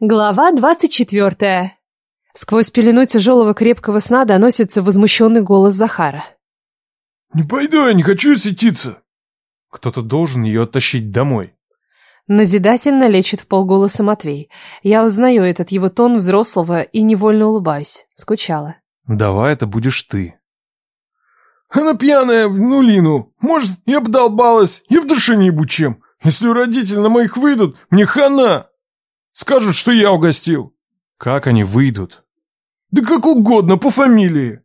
Глава двадцать четвертая. Сквозь пелену тяжелого крепкого сна доносится возмущенный голос Захара. «Не пойду, я не хочу светиться!» Кто-то должен ее оттащить домой. Назидательно лечит в полголоса Матвей. Я узнаю этот его тон взрослого и невольно улыбаюсь. Скучала. «Давай это будешь ты». «Она пьяная в нулину. Может, я бы долбалась, я в душе не чем. Если родители на моих выйдут, мне хана!» Скажут, что я угостил. Как они выйдут? Да как угодно, по фамилии.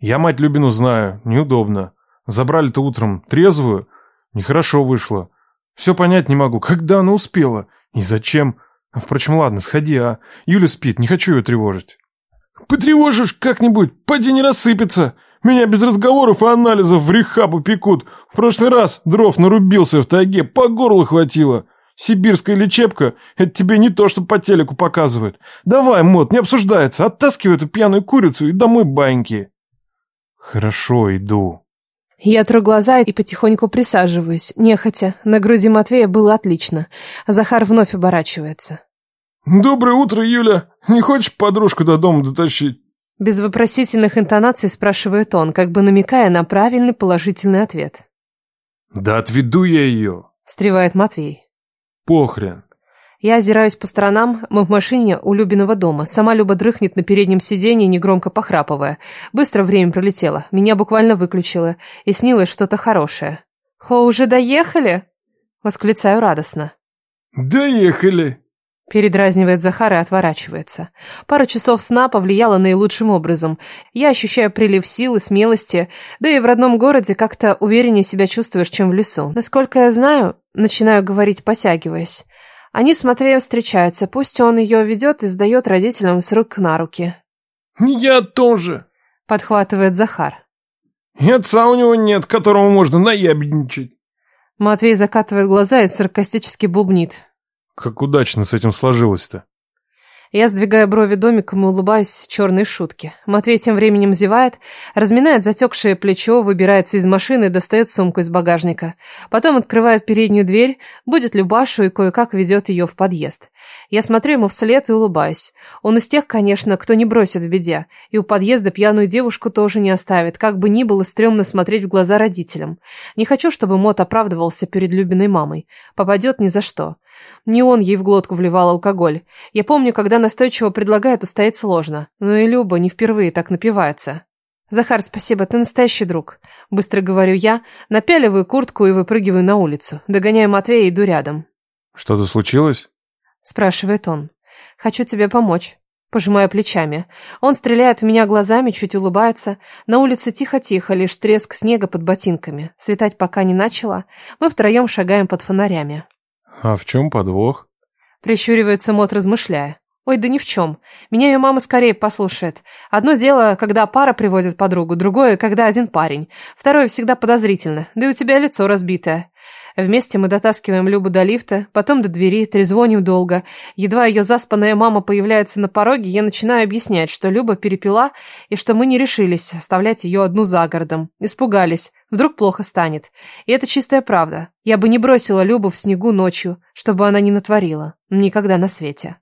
Я мать Любину знаю, неудобно. Забрали-то утром трезвую. Нехорошо вышло. Все понять не могу, когда она успела и зачем. А, впрочем, ладно, сходи, а. Юля спит, не хочу ее тревожить. Потревожишь как-нибудь, поди не рассыпется. Меня без разговоров и анализов в рехабу пекут. В прошлый раз дров нарубился в тайге, по горлу хватило. Сибирская лечебка – это тебе не то, что по телеку показывают. Давай, мод, не обсуждается. Оттаскивай эту пьяную курицу и домой баньки. Хорошо, иду. Я тру глаза и потихоньку присаживаюсь, нехотя. На груди Матвея было отлично. Захар вновь оборачивается. «Доброе утро, Юля. Не хочешь подружку до дома дотащить?» Без вопросительных интонаций спрашивает он, как бы намекая на правильный положительный ответ. «Да отведу я ее», – встревает Матвей. Похрен. Я озираюсь по сторонам, мы в машине у Любиного дома. Сама Люба дрыхнет на переднем сиденье, негромко похрапывая. Быстро время пролетело, меня буквально выключило, и снилось что-то хорошее. «О, уже доехали?» Восклицаю радостно. «Доехали!» Передразнивает Захар и отворачивается. Пара часов сна повлияла наилучшим образом. Я ощущаю прилив сил и смелости, да и в родном городе как-то увереннее себя чувствуешь, чем в лесу. Насколько я знаю, начинаю говорить, потягиваясь. Они с Матвеем встречаются, пусть он ее ведет и сдает родителям с рук на руки. «Я тоже», — подхватывает Захар. «И отца у него нет, которому можно наябедничать». Матвей закатывает глаза и саркастически бубнит. Как удачно с этим сложилось-то. Я сдвигаю брови домиком и улыбаюсь черной шутке. Матвей тем временем зевает, разминает затекшее плечо, выбирается из машины и достает сумку из багажника. Потом открывает переднюю дверь, будет Любашу и кое-как ведет ее в подъезд. Я смотрю ему вслед и улыбаюсь. Он из тех, конечно, кто не бросит в беде. И у подъезда пьяную девушку тоже не оставит. Как бы ни было стрёмно смотреть в глаза родителям. Не хочу, чтобы Мот оправдывался перед Любиной мамой. Попадет ни за что. Не он ей в глотку вливал алкоголь. Я помню, когда настойчиво предлагает, устоять сложно. Но и Люба не впервые так напивается. «Захар, спасибо, ты настоящий друг», — быстро говорю я, напяливаю куртку и выпрыгиваю на улицу. Догоняю Матвея и иду рядом. «Что-то случилось?» — спрашивает он. «Хочу тебе помочь». Пожимаю плечами. Он стреляет в меня глазами, чуть улыбается. На улице тихо-тихо, лишь треск снега под ботинками. Светать пока не начало. Мы втроем шагаем под фонарями. А в чем подвох? Прищуривается Мот, размышляя. Ой, да ни в чем. Меня ее мама скорее послушает. Одно дело, когда пара приводит подругу, другое, когда один парень. Второе всегда подозрительно. Да и у тебя лицо разбитое. Вместе мы дотаскиваем Любу до лифта, потом до двери, трезвоним долго. Едва ее заспанная мама появляется на пороге, я начинаю объяснять, что Люба перепила и что мы не решились оставлять ее одну за городом. Испугались. Вдруг плохо станет. И это чистая правда. Я бы не бросила Любу в снегу ночью, чтобы она не натворила. Никогда на свете.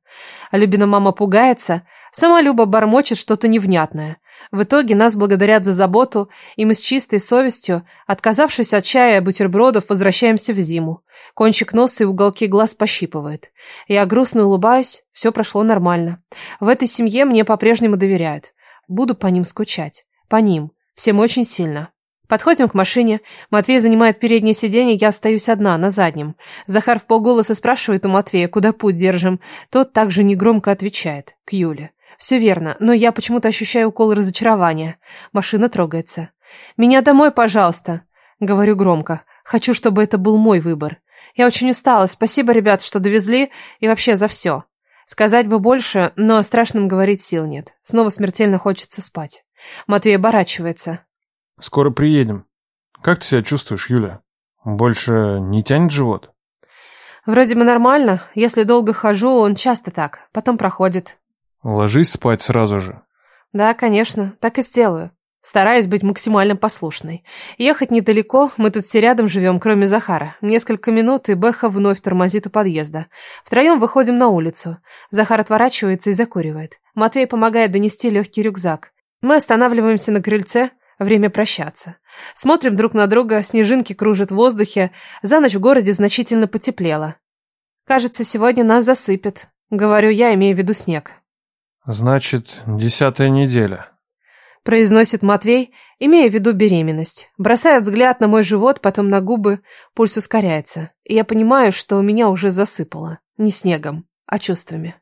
А Любина мама пугается. Сама Люба бормочет что-то невнятное. В итоге нас благодарят за заботу, и мы с чистой совестью, отказавшись от чая и бутербродов, возвращаемся в зиму. Кончик носа и уголки глаз пощипывает. Я грустно улыбаюсь, все прошло нормально. В этой семье мне по-прежнему доверяют. Буду по ним скучать. По ним. Всем очень сильно. Подходим к машине. Матвей занимает переднее сиденье, я остаюсь одна, на заднем. Захар в полголоса спрашивает у Матвея, куда путь держим. Тот также негромко отвечает. К Юле. Все верно, но я почему-то ощущаю укол разочарования. Машина трогается. «Меня домой, пожалуйста», — говорю громко. «Хочу, чтобы это был мой выбор. Я очень устала. Спасибо, ребят, что довезли и вообще за все. Сказать бы больше, но о страшном говорить сил нет. Снова смертельно хочется спать. Матвей оборачивается. Скоро приедем. Как ты себя чувствуешь, Юля? Больше не тянет живот? Вроде бы нормально. Если долго хожу, он часто так. Потом проходит. Ложись спать сразу же. Да, конечно, так и сделаю. стараясь быть максимально послушной. Ехать недалеко, мы тут все рядом живем, кроме Захара. Несколько минут, и Бэха вновь тормозит у подъезда. Втроем выходим на улицу. Захар отворачивается и закуривает. Матвей помогает донести легкий рюкзак. Мы останавливаемся на крыльце, время прощаться. Смотрим друг на друга, снежинки кружат в воздухе, за ночь в городе значительно потеплело. Кажется, сегодня нас засыпет, говорю я, имея в виду снег. Значит, десятая неделя. Произносит Матвей, имея в виду беременность. Бросает взгляд на мой живот, потом на губы, пульс ускоряется. И я понимаю, что меня уже засыпало. Не снегом, а чувствами.